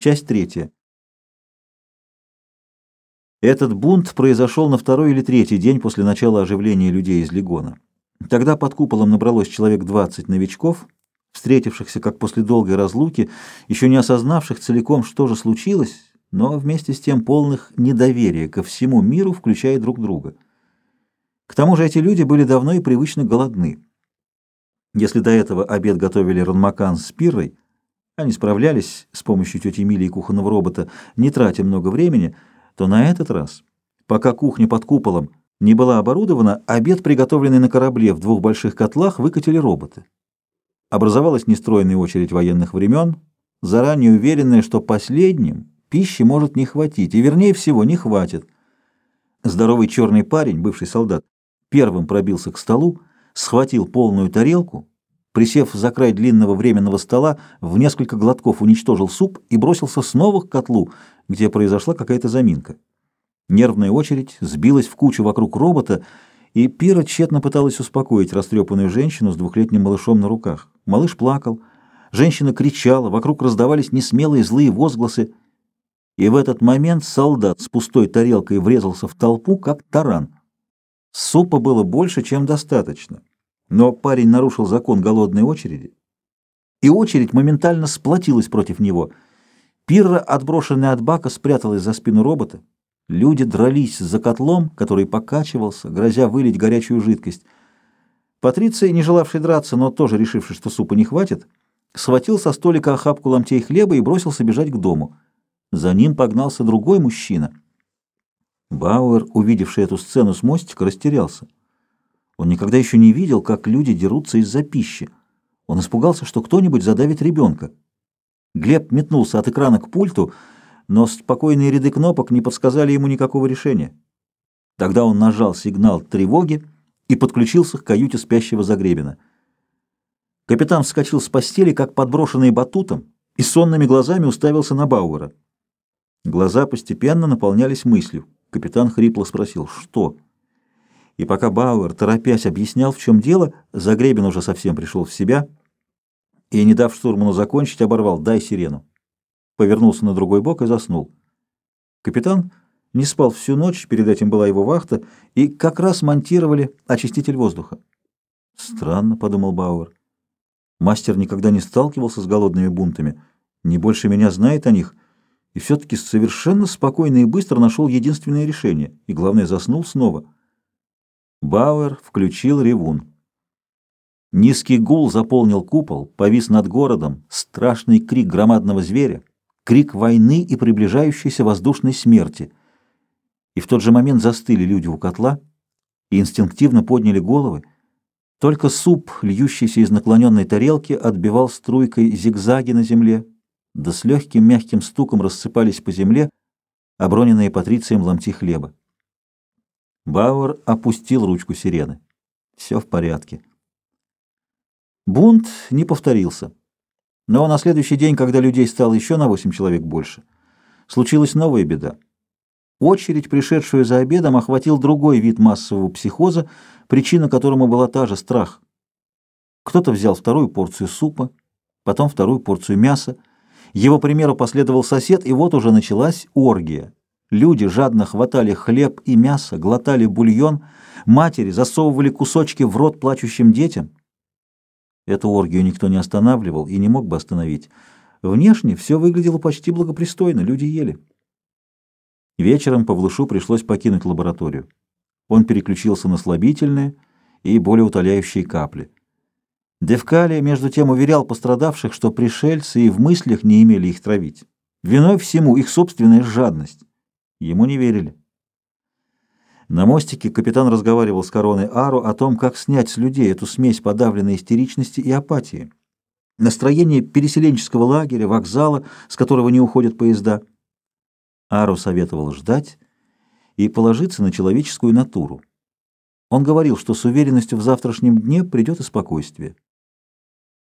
Часть третья. Этот бунт произошел на второй или третий день после начала оживления людей из Легона. Тогда под куполом набралось человек 20 новичков, встретившихся как после долгой разлуки, еще не осознавших целиком, что же случилось, но вместе с тем полных недоверия ко всему миру, включая друг друга. К тому же эти люди были давно и привычно голодны. Если до этого обед готовили Ранмакан с Пиррой, они справлялись с помощью тети Мили и кухонного робота, не тратя много времени, то на этот раз, пока кухня под куполом не была оборудована, обед, приготовленный на корабле в двух больших котлах, выкатили роботы. Образовалась нестроенная очередь военных времен, заранее уверенная, что последним пищи может не хватить, и вернее всего не хватит. Здоровый черный парень, бывший солдат, первым пробился к столу, схватил полную тарелку, присев за край длинного временного стола, в несколько глотков уничтожил суп и бросился снова к котлу, где произошла какая-то заминка. Нервная очередь сбилась в кучу вокруг робота, и Пира тщетно пыталась успокоить растрепанную женщину с двухлетним малышом на руках. Малыш плакал, женщина кричала, вокруг раздавались несмелые злые возгласы, и в этот момент солдат с пустой тарелкой врезался в толпу, как таран. Супа было больше, чем достаточно. Но парень нарушил закон голодной очереди, и очередь моментально сплотилась против него. Пирра, отброшенная от бака, спряталась за спину робота. Люди дрались за котлом, который покачивался, грозя вылить горячую жидкость. Патриция, не желавший драться, но тоже решивший, что супа не хватит, схватил со столика охапку ломтей хлеба и бросился бежать к дому. За ним погнался другой мужчина. Бауэр, увидевший эту сцену с мостика, растерялся. Он никогда еще не видел, как люди дерутся из-за пищи. Он испугался, что кто-нибудь задавит ребенка. Глеб метнулся от экрана к пульту, но спокойные ряды кнопок не подсказали ему никакого решения. Тогда он нажал сигнал тревоги и подключился к каюте спящего Загребина. Капитан вскочил с постели, как подброшенный батутом, и сонными глазами уставился на Бауэра. Глаза постепенно наполнялись мыслью. Капитан хрипло спросил «Что?». И пока Бауэр, торопясь, объяснял, в чем дело, Загребин уже совсем пришел в себя и, не дав штурману закончить, оборвал «дай сирену». Повернулся на другой бок и заснул. Капитан не спал всю ночь, перед этим была его вахта, и как раз монтировали очиститель воздуха. «Странно», — подумал Бауэр. «Мастер никогда не сталкивался с голодными бунтами, не больше меня знает о них» и все-таки совершенно спокойно и быстро нашел единственное решение, и, главное, заснул снова — Бауэр включил ревун. Низкий гул заполнил купол, повис над городом, страшный крик громадного зверя, крик войны и приближающейся воздушной смерти. И в тот же момент застыли люди у котла и инстинктивно подняли головы. Только суп, льющийся из наклоненной тарелки, отбивал струйкой зигзаги на земле, да с легким мягким стуком рассыпались по земле оброненные патрицием ломти хлеба. Бауэр опустил ручку сирены. Все в порядке. Бунт не повторился. Но на следующий день, когда людей стало еще на восемь человек больше, случилась новая беда. Очередь, пришедшую за обедом, охватил другой вид массового психоза, причина которому была та же — страх. Кто-то взял вторую порцию супа, потом вторую порцию мяса. Его примеру последовал сосед, и вот уже началась оргия. Люди жадно хватали хлеб и мясо, глотали бульон, матери засовывали кусочки в рот плачущим детям. Эту оргию никто не останавливал и не мог бы остановить. Внешне все выглядело почти благопристойно, люди ели. Вечером Павлушу пришлось покинуть лабораторию. Он переключился на слабительные и более утоляющие капли. Девкали, между тем, уверял пострадавших, что пришельцы и в мыслях не имели их травить. Виной всему их собственная жадность. Ему не верили. На мостике капитан разговаривал с короной Ару о том, как снять с людей эту смесь подавленной истеричности и апатии. Настроение переселенческого лагеря, вокзала, с которого не уходят поезда. Ару советовал ждать и положиться на человеческую натуру. Он говорил, что с уверенностью в завтрашнем дне придет и спокойствие.